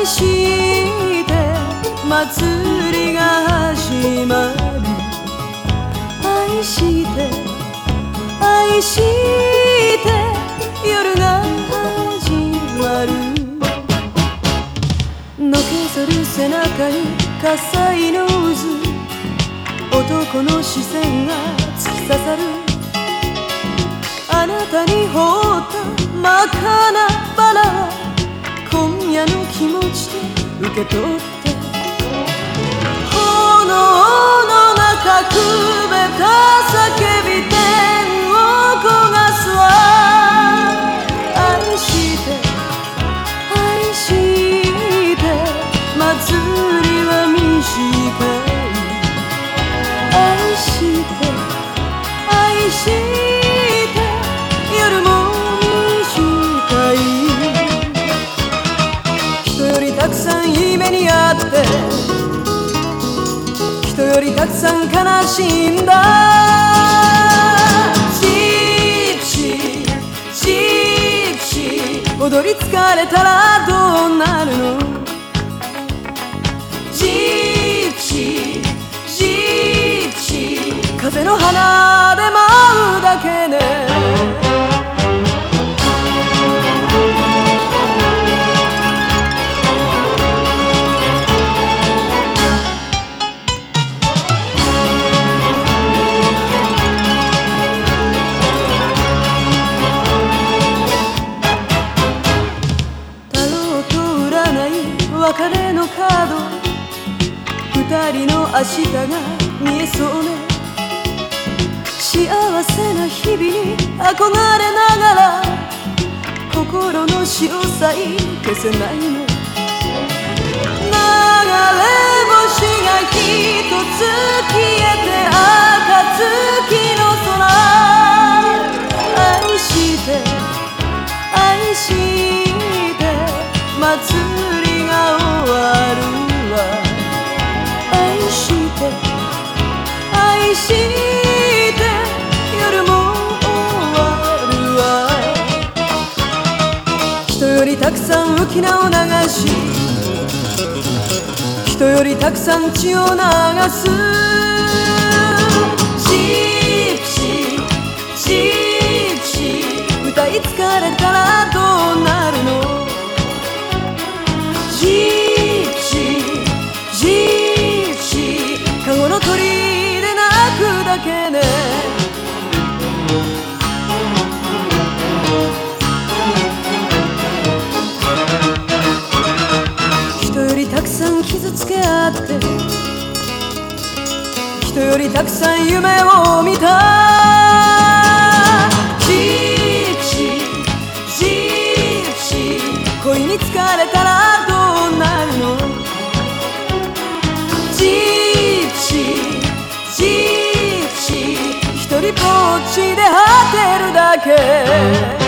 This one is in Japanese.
愛して祭りが始まる。愛して愛して夜が始まる。のけぞる背中に火災の渦。男の視線が突き刺さる。あなたに放った真っ赤な。気持ちで受け取って炎の中くべた叫び天を焦がすわ愛して愛して祭りは短い愛して愛して。よりたくさん悲しいんだ。ジプシージプシー踊り疲れたらどうなるの？ジプシージプシー風の花。別れのカード二人の明日が見えそうね。幸せな日々に憧れながら心の潮さえ消せないの。流れ星が来てして夜も終わるわ人よりたくさん浮き名を流し人よりたくさん血を流す。ジプシージプシー歌い疲れたらどうなるのけね。人よりたくさん傷つけ合って人よりたくさん夢を見た。ジプシージプシー恋に疲れたらってるだけ。